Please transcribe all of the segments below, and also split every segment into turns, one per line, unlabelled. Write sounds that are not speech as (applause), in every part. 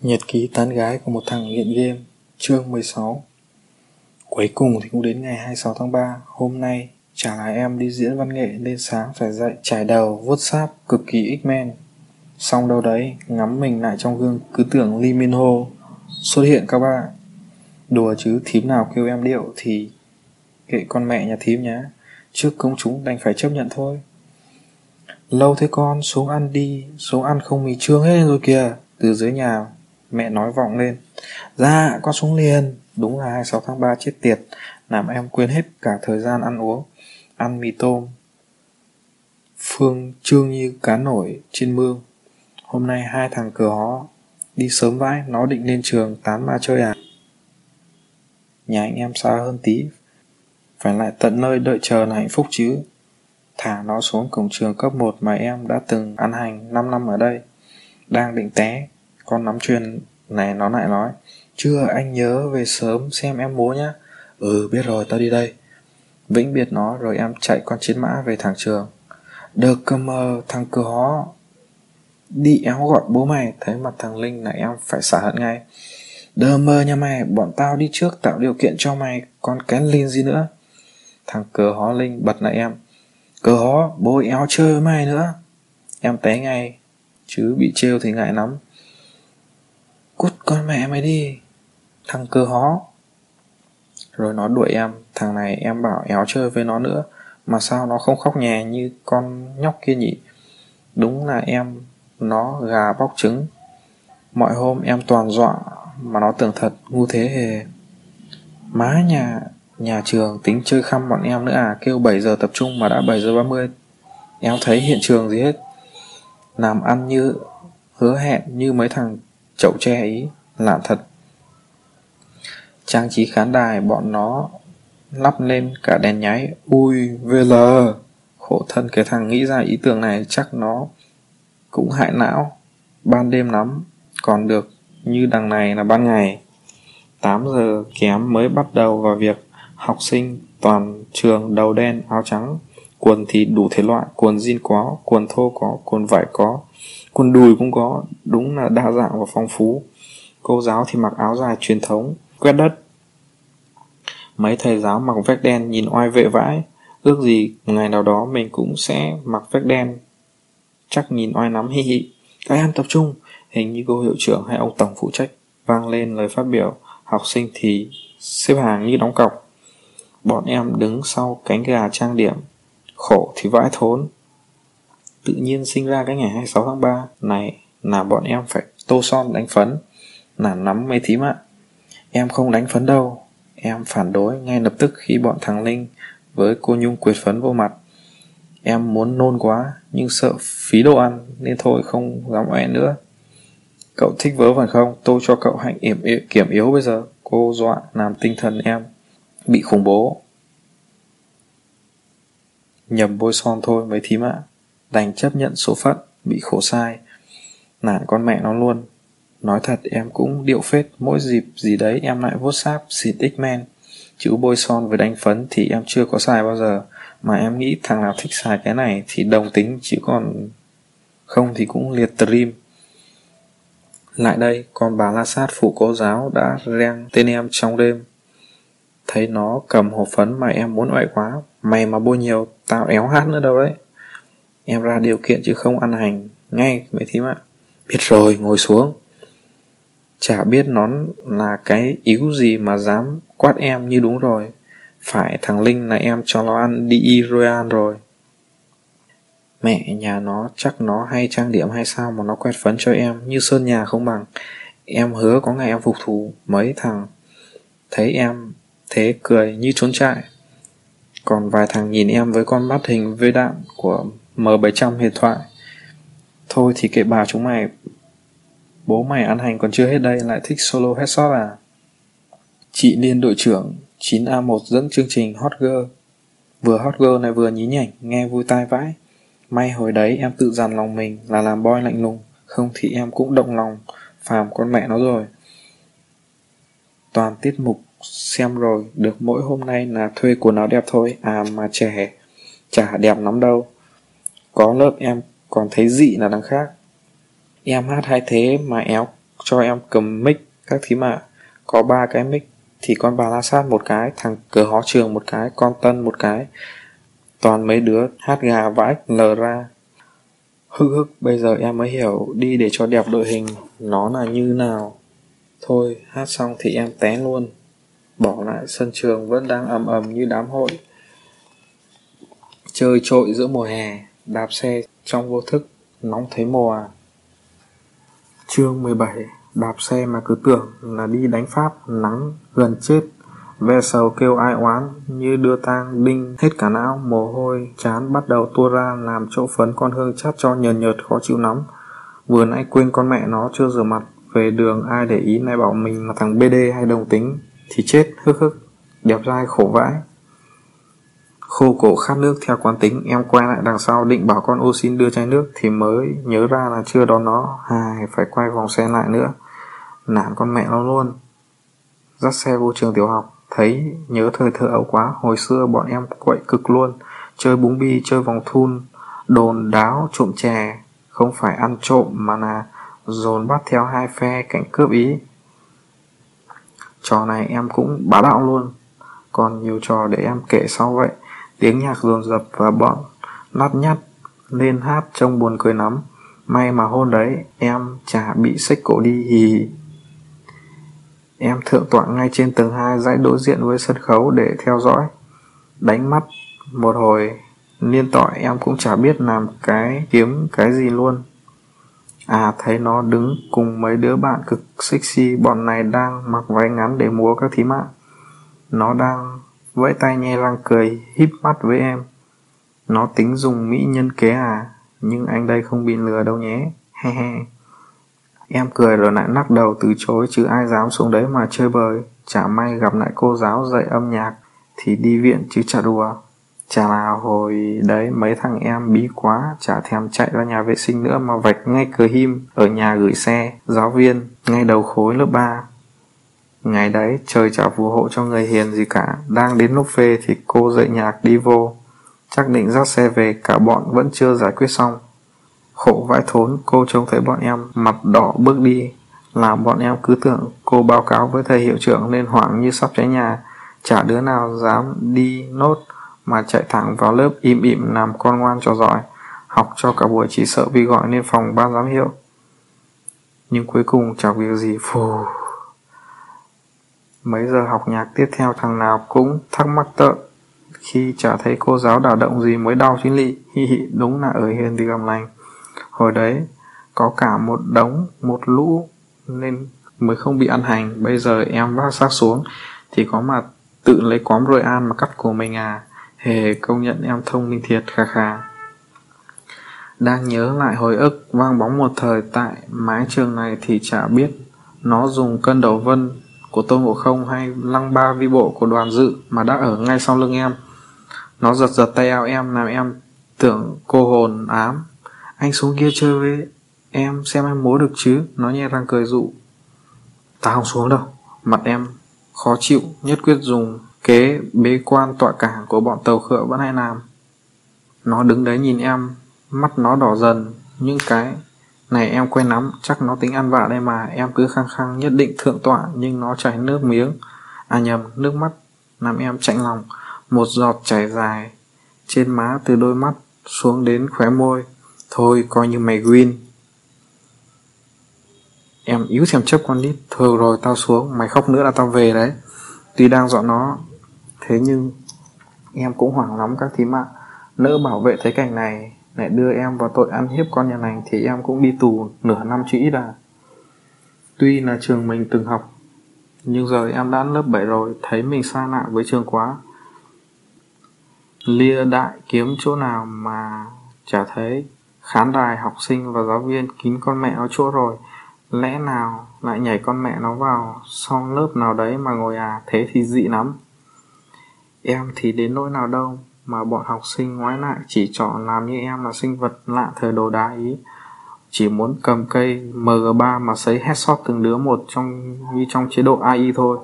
Nhật ký tán gái của một thằng nghiện game, Chương 16 Cuối cùng thì cũng đến ngày 26 tháng 3 Hôm nay trả là em đi diễn văn nghệ Nên sáng phải dậy trải đầu vuốt sáp cực kỳ X-Men. Xong đâu đấy, Ngắm mình lại trong gương cứ tưởng Lee Min Ho Xuất hiện các bạn. Đùa chứ, thím nào kêu em điệu Thì kệ con mẹ nhà thím nhá, Trước công chúng đành phải chấp nhận thôi. Lâu thế con, xuống ăn đi, Xuống ăn không mì trương hết rồi kìa, Từ dưới nhà Mẹ nói vọng lên Dạ con xuống liền. Đúng là 26 tháng 3 chết tiệt, Làm em quên hết cả thời gian ăn uống, Ăn mì tôm, Phương trương như cá nổi trên mương. Hôm nay hai thằng cờ hó Đi sớm vãi, Nó định lên trường tán ma chơi à? Nhà anh em xa hơn tí, Phải lại tận nơi đợi chờ là hạnh phúc chứ. Thả nó xuống cổng trường cấp 1 mà em đã từng ăn hành 5 năm ở đây, Đang định té con nắm truyền này, nó lại nói, chưa, anh nhớ về sớm xem em bố nhá. Ừ biết rồi, tao đi đây. Vĩnh biệt nó rồi em chạy con chiến mã về thẳng trường. Được cơ mờ thằng cửa hó. Đi éo gọi bố mày, thấy mặt thằng linh là em phải xả hận ngay. Đờ mơ nha mày, bọn tao đi trước tạo điều kiện cho mày còn kén linh gì nữa. Thằng cờ hó linh bật lại em, cờ hó, bố éo chơi với mày nữa. Em té ngay, chứ bị trêu thì ngại lắm. Cút con mẹ mày đi. Thằng cơ hó. Rồi nó đuổi em. Thằng này em bảo éo chơi với nó nữa. Mà sao nó không khóc nhè như con nhóc kia nhỉ? Đúng là em, Nó gà bóc trứng. Mọi hôm em toàn dọa Mà nó tưởng thật, ngu thế hề. Má nhà Nhà trường tính chơi khăm bọn em nữa à? Kêu 7 giờ tập trung mà đã 7 giờ 30 Em thấy hiện trường gì hết. Làm ăn như, Hứa hẹn như mấy thằng chậu tre ấy, lạ thật. Trang trí khán đài, bọn nó lắp lên cả đèn nháy. Ui vl khổ thân, cái thằng nghĩ ra ý tưởng này chắc nó cũng hại não. Ban đêm lắm, còn được như đằng này là ban ngày. 8 giờ kém mới bắt đầu vào việc học sinh toàn trường đầu đen, áo trắng. Quần thì đủ thể loại, quần jean có, quần thô có, quần vải có quần đùi cũng có, đúng là đa dạng và phong phú. Cô giáo thì mặc áo dài truyền thống, quét đất. Mấy thầy giáo mặc vest đen nhìn oai vệ vãi. Ước gì ngày nào đó mình cũng sẽ mặc vest đen. Chắc nhìn oai lắm hi hi. Các em tập trung. Hình như cô hiệu trưởng hay ông tổng phụ trách vang lên lời phát biểu. Học sinh thì xếp hàng như đóng cọc. Bọn em đứng sau cánh gà trang điểm. Khổ thì vãi thốn tự nhiên sinh ra cái ngày 26 tháng 3 này, là bọn em phải tô son đánh phấn. Là nắm mấy thím ạ. Em không đánh phấn đâu. Em phản đối ngay lập tức khi bọn thằng linh với cô nhung quệt phấn vô mặt. Em muốn nôn quá, nhưng sợ phí đồ ăn, nên thôi không dám oẹ nữa. Cậu thích vớ vẩn không? Tôi cho cậu hạnh yểm kiểm yếu bây giờ. Cô dọa làm tinh thần em bị khủng bố. Nhầm bôi son thôi, mấy thím ạ đành chấp nhận số phận, bị khổ sai. Nản con mẹ nó luôn. Nói thật, em cũng điệu phết. Mỗi dịp gì đấy, em lại vuốt sáp xịt x-men chữ bôi son với đánh phấn thì em chưa có xài bao giờ. Mà em nghĩ thằng nào thích xài cái này thì đồng tính, chứ còn không thì cũng liệt trim. lại đây, con bà la sát phụ cô giáo đã reng tên em trong đêm. Thấy nó cầm hộp phấn mà em muốn oại quá. Mày mà bôi nhiều, tao éo hát nữa đâu đấy. Em ra điều kiện chứ không ăn hành. Ngay mấy thím ạ Biết rồi, ngồi xuống. Chả biết nó là cái yếu gì mà dám quát em như đúng rồi. Phải thằng Linh là em cho nó ăn đi Royal rồi. Mẹ nhà nó, chắc nó hay trang điểm hay sao mà nó quét phấn cho em, Như sơn nhà không bằng. Em hứa có ngày em phục thù mấy thằng. Thấy em thế cười như trốn trại. Còn vài thằng nhìn em với con mắt hình vê đạn của M700 huyền thoại. Thôi thì kệ bà chúng mày. Bố mày ăn hành còn chưa hết đây lại thích solo headshot à? Chị Liên đội trưởng 9A1 dẫn chương trình Hot Girl. Vừa Hot Girl này vừa nhí nhảnh, nghe vui tai vãi. May hồi đấy em tự dằn lòng mình là làm boy lạnh lùng, không thì em cũng động lòng, phàm con mẹ nó rồi. Toàn tiết mục xem rồi, được mỗi hôm nay là thuê quần áo đẹp thôi, à mà trẻ, chả đẹp lắm đâu. Có lớp em còn thấy dị là đằng khác. Em hát hay thế mà éo cho em cầm mic các thím ạ. Có ba cái mic thì con bà la sát một cái, thằng cờ hó trường một cái, con tân một cái. Toàn mấy đứa hát gà vãi lờ ra. Hức hức bây giờ em mới hiểu đi để cho đẹp đội hình nó là như nào. Thôi hát xong thì em té luôn. Bỏ lại sân trường vẫn đang ầm ầm như đám hội. Chơi trội giữa mùa hè, đạp xe trong vô thức, nóng thấy mồ à. Chương 17 Đạp xe mà cứ tưởng là đi đánh Pháp nắng gần chết. Ve sầu kêu ai oán như đưa tang đinh hết cả não. Mồ hôi chán bắt đầu tua ra làm chỗ phấn con hương chát cho nhờn nhợt khó chịu lắm. Vừa nãy quên con mẹ nó chưa rửa mặt về đường ai để ý nay bảo mình là thằng BD hay đồng tính thì chết hức hức. Đẹp dai khổ vãi khô cổ khát nước theo quán tính, em quay lại đằng sau định bảo con ô xin đưa chai nước thì mới nhớ ra là chưa đón nó. Hai phải quay vòng xe lại nữa. Nản con mẹ nó luôn. Dắt xe vô trường tiểu học. Thấy, nhớ thời thơ ấu quá. Hồi xưa bọn em quậy cực luôn. Chơi búng bi, chơi vòng thun, đồn đáo, trộm chè. Không phải ăn trộm mà là dồn bắt theo hai phe cạnh cướp ý. Trò này em cũng bá đạo luôn. Còn nhiều trò để em kể sau vậy tiếng nhạc dồn dập và bọn nát nhát lên hát trông buồn cười lắm may mà hôm đấy em chả bị xích cổ đi hì hì Em thượng tọa ngay trên tầng hai dãy đối diện với sân khấu để theo dõi. Đánh mắt một hồi, liên tọa em cũng chả biết làm cái kiếm cái gì luôn. À thấy nó đứng cùng mấy đứa bạn cực sexy bọn này đang mặc váy ngắn để múa các thí mạng. Nó đang vẫy tay nhe răng cười híp mắt với em. Nó tính dùng mỹ nhân kế à, nhưng anh đây không bị lừa đâu nhé. He he. Em cười rồi lại lắc đầu từ chối chứ ai dám xuống đấy mà chơi bời. Chả may gặp lại cô giáo dạy âm nhạc thì đi viện chứ chả đùa. Chả là hồi đấy mấy thằng em bí quá chả thèm chạy ra nhà vệ sinh nữa mà vạch ngay cửa him ở nhà gửi xe, giáo viên, ngay đầu khối lớp 3. Ngày đấy trời chả phù hộ cho người hiền gì cả, đang đến lúc phê thì cô dạy nhạc đi vô. Chắc định dắt xe về cả bọn vẫn chưa giải quyết xong. Khổ vãi thốn, cô trông thấy bọn em mặt đỏ bước đi, làm bọn em cứ tưởng cô báo cáo với thầy hiệu trưởng nên hoảng như sắp cháy nhà. Chả đứa nào dám đi nốt mà chạy thẳng vào lớp im ỉm làm con ngoan cho giỏi. Học cho cả buổi chỉ sợ bị gọi lên phòng ban giám hiệu. Nhưng cuối cùng chẳng việc gì phù. Mấy giờ học nhạc tiếp theo thằng nào cũng thắc mắc tợ khi chả thấy cô giáo đả động gì mới đau chính lị hi hi đúng là ở hiền thì gầm lành Hồi đấy, có cả một đống, một lũ nên mới không bị ăn hành. Bây giờ em vác xác xuống thì có mà tự lấy quóm rồi an mà cắt của mình à. Hề công nhận em thông minh thiệt khà khà. Đang nhớ lại hồi ức vang bóng một thời tại mái trường này thì chả biết nó dùng cân đầu vân của Tôn Ngộ Không hay lăng ba vi bộ của đoàn dự mà đã ở ngay sau lưng em. Nó giật giật tay áo em, làm em tưởng cô hồn ám. Anh xuống kia chơi với em, xem em múa được chứ? Nó nhẹ răng cười dụ. Ta không xuống đâu. Mặt em khó chịu, Nhất quyết dùng kế bế quan tọa cảng Của bọn tàu khựa vẫn hay làm. Nó đứng đấy nhìn em, Mắt nó đỏ dần, Những cái này, em quen lắm, Chắc nó tính ăn vạ đây mà. Em cứ khăng khăng nhất định thượng tọa, Nhưng nó chảy nước miếng. À nhầm, nước mắt Làm em chạnh lòng. Một giọt chảy dài Trên má từ đôi mắt xuống đến khóe môi. Thôi, coi như mày win. Em yếu xem chấp con nít. Thôi rồi, tao xuống. Mày khóc nữa là tao về đấy. Tuy đang dọn nó, Thế nhưng Em cũng hoảng lắm các thím ạ Nỡ bảo vệ thấy cảnh này lại đưa em vào tội ăn hiếp con nhà này Thì em cũng đi tù nửa năm chữ ít à Tuy là trường mình từng học Nhưng giờ em đã lớp 7 rồi Thấy mình xa lạ với trường quá Lia đại kiếm chỗ nào mà chả thấy Khán đài, học sinh và giáo viên kín con mẹ nó chỗ rồi. Lẽ nào lại nhảy con mẹ nó vào sau lớp nào đấy mà ngồi à, thế thì dị lắm. Em thì đến nỗi nào đâu, mà bọn học sinh ngoái lại chỉ chọn làm như em là sinh vật lạ thời đồ đá ý. Chỉ muốn cầm cây MG3 mà sấy headshot từng đứa một trong như trong chế độ AI thôi.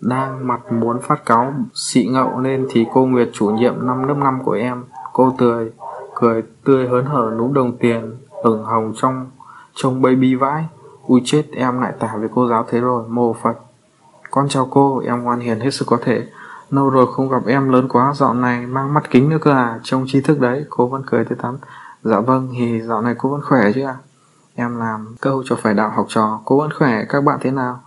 Đang mặt muốn phát cáo xị ngậu lên thì cô Nguyệt chủ nhiệm năm lớp 5 của em, cô tươi cười tươi hớn hở núm đồng tiền ửng hồng trong trông baby vãi Ui chết em lại tả với cô giáo thế rồi mồ Phật Con chào cô em ngoan hiền hết sức có thể Lâu rồi không gặp em lớn quá Dạo này mang mắt kính nữa cơ à Trông tri thức đấy Cô vẫn cười tươi tắn. Dạ vâng thì dạo này cô vẫn khỏe chứ à Em làm câu cho phải đạo học trò Cô vẫn khỏe các bạn thế nào?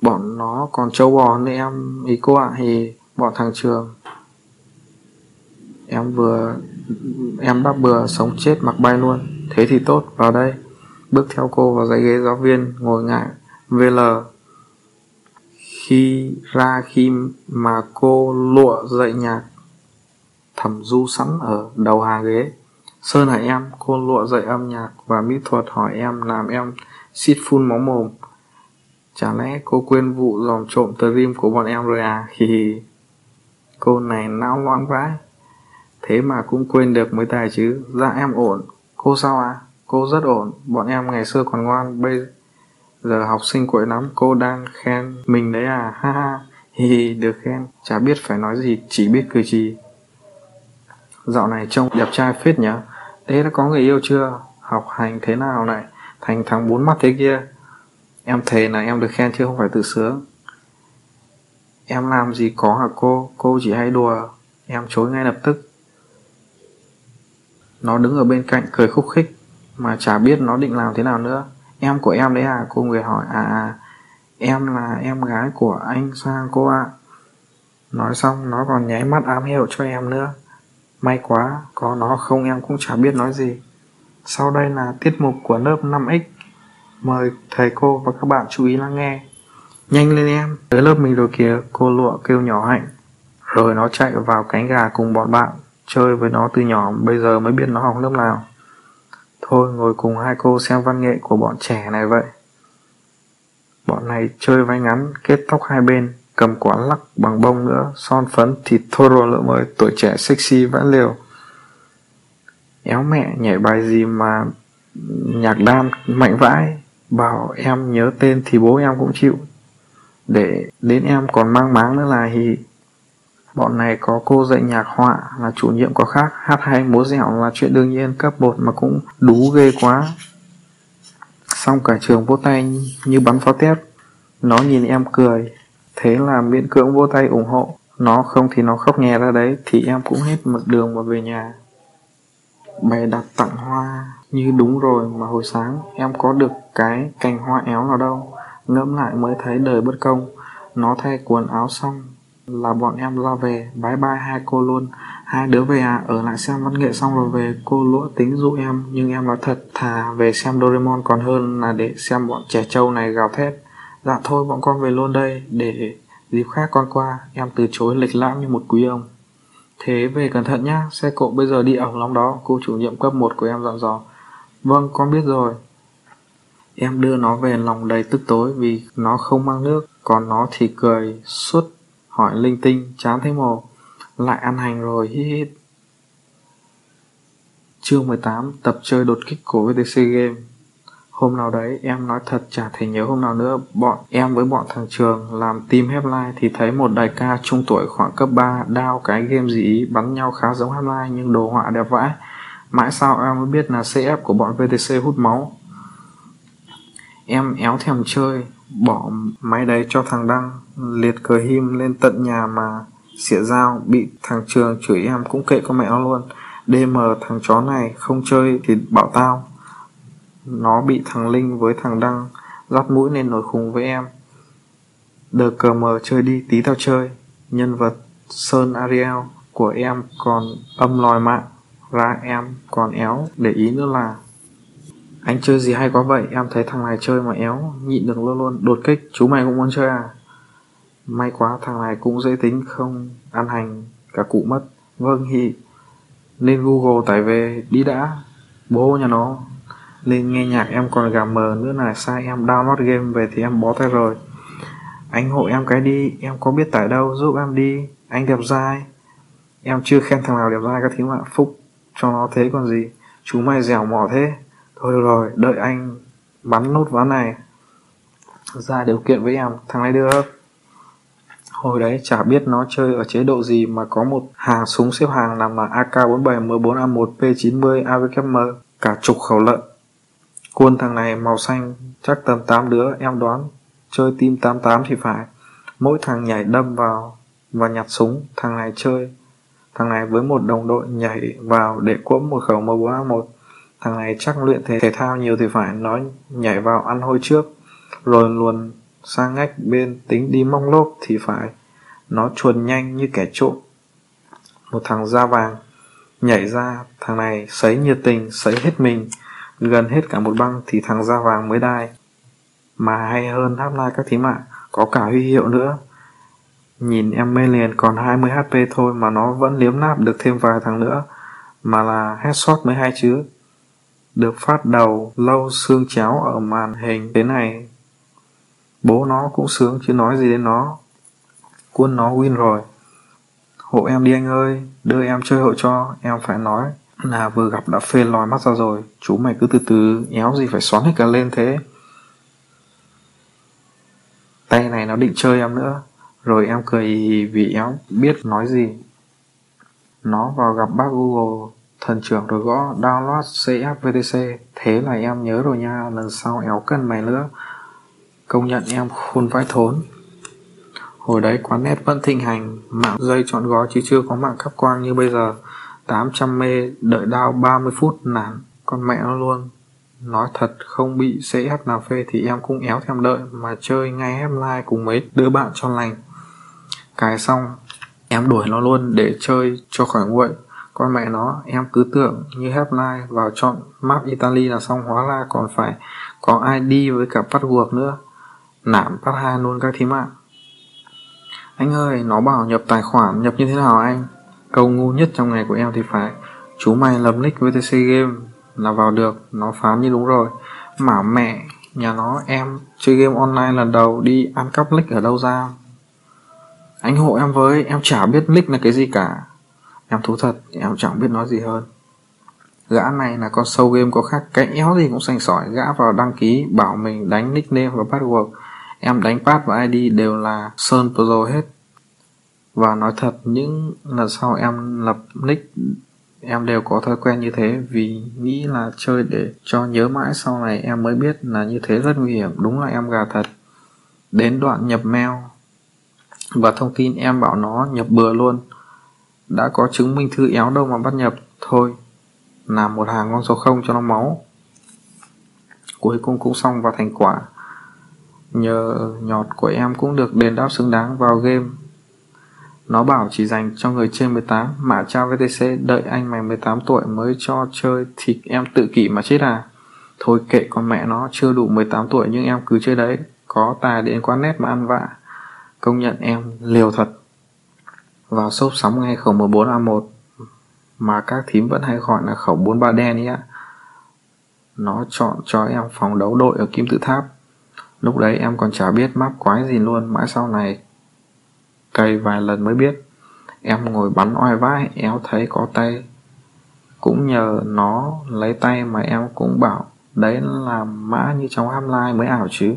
Bọn nó còn trâu bò nữa em Ý cô ạ à, thì bọn thằng trường. Em vừa Em đáp bừa sống chết mặc bay luôn Thế thì tốt vào đây. Bước theo cô vào dãy ghế giáo viên Ngồi ngại VL khi ra khi mà cô lụa dậy nhạc Thẩm du sẵn ở đầu hàng ghế. Sơn hỏi em, Cô lụa dậy âm nhạc và mỹ thuật hỏi em Làm em xít phun máu mồm. Chả lẽ cô quên vụ dòm trộm tờ rim của bọn em rồi à? Thì cô này não loãng vãi Thế mà cũng quên được mới tài chứ. Dạ em ổn. Cô sao à? Cô rất ổn. Bọn em ngày xưa còn ngoan, Bây giờ học sinh quậy lắm Cô đang khen mình đấy à? (laughs) Ha ha, Hi hi, được khen. Chả biết phải nói gì, Chỉ biết cười trì. Dạo này trông đẹp trai phết nhá Thế đã có người yêu chưa? Học hành thế nào này? Thành thằng bốn mắt thế kia. Em thề là em được khen chứ không phải tự sướng. Em làm gì có hả cô? Cô chỉ hay đùa. Em chối ngay lập tức. Nó đứng ở bên cạnh cười khúc khích, Mà chả biết nó định làm thế nào nữa. Em của em đấy à? Cô người hỏi À à Em là em gái của anh Sang cô ạ. À. Nói xong, nó còn nháy mắt ám hiệu cho em nữa. May quá, Có nó không em cũng chả biết nói gì. Sau đây là tiết mục của lớp 5X Mời thầy cô và các bạn chú ý lắng nghe. Nhanh lên em. Tới lớp mình rồi kìa, Cô lụa kêu nhỏ hạnh. Rồi nó chạy vào cánh gà cùng bọn bạn, Chơi với nó từ nhỏ, Bây giờ mới biết nó học lớp nào. Thôi ngồi cùng hai cô xem văn nghệ của bọn trẻ này vậy. Bọn này chơi váy ngắn Kết tóc hai bên Cầm quả lắc bằng bông nữa Son phấn thì thôi rồi lỡ mới, Tuổi trẻ sexy vãn liều. Éo mẹ nhảy bài gì mà Nhạc đan mạnh vãi Bảo em nhớ tên thì bố em cũng chịu. Để đến em còn mang máng nữa là thì Bọn này có cô dạy nhạc họa là chủ nhiệm có khác, Hát hay múa dẻo là chuyện đương nhiên cấp bột mà cũng đú ghê quá. Xong cả trường vỗ tay như bắn pháo tép Nó nhìn em cười, Thế là miễn cưỡng vỗ tay ủng hộ. Nó không thì nó khóc nhè ra đấy, Thì em cũng hết mực đường mà về nhà. Bày đặt tặng hoa Như đúng rồi mà hồi sáng, em có được cái cành hoa éo nào đâu. Ngẫm lại mới thấy đời bất công. Nó thay quần áo xong là bọn em ra về. Bye bye hai cô luôn. Hai đứa về à? Ở lại xem văn nghệ xong rồi về, cô lũa tính dụ em. Nhưng em nói thật thà, về xem Doraemon còn hơn là để xem bọn trẻ trâu này gào thét. Dạ thôi, bọn con về luôn đây. Để dịp khác con qua. Em từ chối lịch lãm như một quý ông. Thế về cẩn thận nhá. Xe cộ bây giờ đi ẩu lắm đó. Cô chủ nhiệm cấp 1 của em dặn dò. Vâng con biết rồi. Em đưa nó về lòng đầy tức tối vì nó không mang nước. Còn nó thì cười suốt hỏi linh tinh, chán thấy mồ lại ăn hành rồi, hít hít chương 18 tập chơi đột kích của VTC Game Hôm nào đấy, em nói thật chả thể nhớ hôm nào nữa, bọn em với bọn thằng trường làm team headline thì thấy một đại ca trung tuổi khoảng cấp 3 đao cái game gì ý bắn nhau khá giống headline nhưng đồ họa đẹp vãi. Mãi sau em mới biết là CF của bọn VTC hút máu. Em éo thèm chơi, bỏ máy đấy cho thằng Đăng, liệt cờ him lên tận nhà mà xỉa dao, bị thằng trường chửi em cũng kệ con mẹ nó luôn. DM thằng chó này không chơi thì bảo tao nó bị thằng Linh với thằng Đăng rót mũi nên nổi khùng với em. Đờ cờ mờ chơi đi tí tao chơi. Nhân vật Sơn Ariel của em còn âm lòi mạng ra em còn éo để ý nữa là anh chơi gì hay quá vậy? Em thấy thằng này chơi mà éo, nhịn được luôn luôn. Đột kích, chú mày cũng muốn chơi à? May quá thằng này cũng dễ tính, không ăn hành, cả cụ mất. Vâng thì lên google tải về, đi đã. Bố nhà nó. Lên nghe nhạc, em còn gà mờ nữa là sai, em download game về thì em bó tay rồi. Anh hộ em cái đi, em có biết tải đâu, giúp em đi. Anh đẹp dai. Em chưa khen thằng nào đẹp dai các thứ mà. Phúc, cho nó thế còn gì. Chú mày dẻo mỏ thế thôi được rồi, đợi anh bắn nốt ván này. Ra điều kiện với em, thằng này được. Hồi đấy chả biết nó chơi ở chế độ gì mà có một hàng súng xếp hàng nằm là AK47 M4A1 P90 AVKM cả chục khẩu lợn. Quân thằng này màu xanh, chắc tầm 8 đứa, em đoán. Chơi team 88 thì phải. Mỗi thằng nhảy đâm vào và nhặt súng, thằng này chơi. Thằng này với một đồng đội nhảy vào để cuỗm một khẩu M4A1 thằng này chắc luyện thể, thể thao nhiều thì phải nó nhảy vào ăn hôi trước. Rồi luồn sang ngách bên tính đi mong lốp thì phải nó chuồn nhanh như kẻ trộm. Một thằng da vàng nhảy ra thằng này sấy nhiệt tình sấy hết mình. Gần hết cả một băng thì thằng da vàng mới đai. Mà hay hơn hấp lai các thím ạ có cả huy hiệu nữa. Nhìn em mê liền còn 20 HP thôi mà nó vẫn liếm náp được thêm vài thằng nữa. Mà là headshot mới hay chứ được phát đầu lâu xương cháo ở màn hình thế này. Bố nó cũng sướng chứ nói gì đến nó. Quân nó win rồi. Hộ em đi anh ơi, đưa em chơi hộ cho, em phải nói là vừa gặp đã phê lòi mắt ra rồi. Chú mày cứ từ từ, éo gì phải xoắn hết cả lên thế. Tay này nó định chơi em nữa. Rồi em cười vì éo biết nói gì. Nó vào gặp bác google thần trưởng rồi gõ download cfvtc thế là em nhớ rồi nha, lần sau éo cần mày nữa. Công nhận em khôn vãi thốn. Hồi đấy quán net vẫn thịnh hành, mạng dây chọn gói chứ chưa có mạng cắp quang như bây giờ. 800 mê, đợi đao 30 phút nản con mẹ nó luôn. Nói thật, không bị CF nào phê thì em cũng éo thèm đợi mà chơi ngay hép like cùng mấy đứa bạn cho lành. Cài xong, em đuổi nó luôn để chơi cho khỏi nguội con mẹ nó, em cứ tưởng như Headline vào chọn map Italy là xong, hóa ra còn phải có ID với cả password nữa. Nảm bắt hai luôn các thím ạ anh ơi, nó bảo nhập tài khoản, nhập như thế nào anh? Câu ngu nhất trong ngày của em thì phải, chú mày lầm nick VTC game là vào được, nó phán như đúng rồi. Mà mẹ nhà nó, em chơi game online lần đầu, đi ăn cắp nick ở đâu ra? Anh hộ em với, em chả biết nick là cái gì cả em thú thật, em chẳng biết nói gì hơn. Gã này là con sâu game có khác, cái éo gì cũng sành sỏi. Gã vào đăng ký, bảo mình đánh nickname và password. Em đánh pass và id đều là sơn pro hết. Và nói thật, những lần sau em lập nick, em đều có thói quen như thế. Vì nghĩ là chơi để cho nhớ mãi, sau này em mới biết là như thế rất nguy hiểm. Đúng là em gà thật. Đến đoạn nhập mail. Và thông tin em bảo nó nhập bừa luôn đã có chứng minh thư éo đâu mà bắt nhập thôi, làm một hàng con số không cho nó máu cuối cùng cũng xong và thành quả nhờ nhọt của em cũng được đền đáp xứng đáng vào game nó bảo chỉ dành cho người trên 18 mà trao VTC đợi anh mày 18 tuổi mới cho chơi thì em tự kỷ mà chết à. Thôi kệ con mẹ nó, chưa đủ 18 tuổi nhưng em cứ chơi đấy. Có tài đến quán nét mà ăn vạ. Công nhận em liều thật. Vào sốc sóng ngay khẩu 14A1 mà các thím vẫn hay gọi là khẩu 43 đen ý ạ. Nó chọn cho em phòng đấu đội ở Kim Tự Tháp. Lúc đấy em còn chả biết map quái gì luôn, mãi sau này cày vài lần mới biết em ngồi bắn oai vãi éo thấy có tay cũng nhờ nó lấy tay mà em cũng bảo đấy là mã như trong hamline mới ảo chứ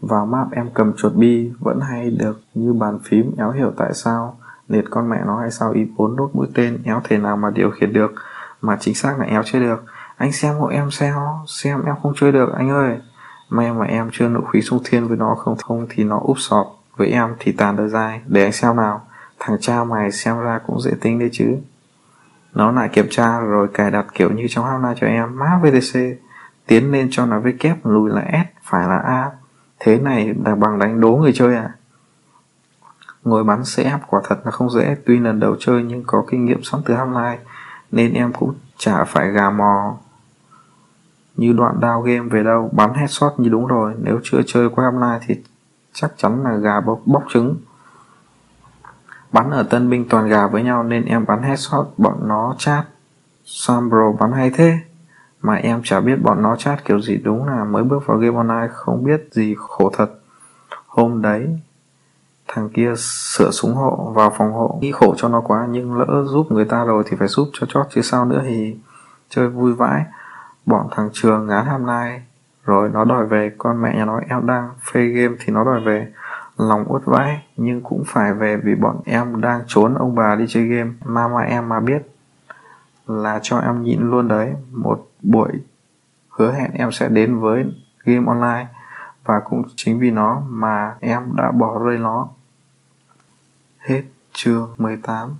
vào map em cầm chuột bi, vẫn hay được như bàn phím éo hiểu tại sao liệt con mẹ nó hay sao ý bốn đốt mũi tên éo thể nào mà điều khiển được, mà chính xác là éo chơi được. Anh xem hộ em sao xem em không chơi được, anh ơi. May mà em chưa nộ khí sung thiên với nó, không không thì nó úp sọp với em thì tàn đời dài để anh xem nào, thằng cha mày xem ra cũng dễ tính đấy chứ. Nó lại kiểm tra rồi cài đặt kiểu như trong Havana cho em. Má VTC tiến lên cho nó V kép, lùi là S, phải là A thế này là bằng đánh đố người chơi à? Ngồi bắn CF quả thật là không dễ. Tuy lần đầu chơi nhưng có kinh nghiệm sẵn từ online nên em cũng chả phải gà mò. Như đoạn đao game về đâu bắn headshot như đúng rồi. Nếu chưa chơi qua online thì chắc chắn là gà bốc, bóc trứng. Bắn ở tân binh toàn gà với nhau nên em bắn headshot bọn nó chat. Sam bro bắn hay thế mà em chả biết bọn nó chat kiểu gì, đúng là mới bước vào game online không biết gì khổ thật. Hôm đấy, thằng kia sửa súng hộ vào phòng hộ. Nghĩ khổ cho nó quá, nhưng lỡ giúp người ta rồi thì phải giúp cho chót, chứ sao nữa thì chơi vui vãi. Bọn thằng trường ngán hôm lai rồi nó đòi về. Con mẹ nhà nó, em đang phê game thì nó đòi về. Lòng uất vãi, nhưng cũng phải về vì bọn em đang trốn ông bà đi chơi game. Mà mà em mà biết là cho em nhịn luôn đấy một buổi hứa hẹn em sẽ đến với game online và cũng chính vì nó mà em đã bỏ rơi nó. Hết chương 18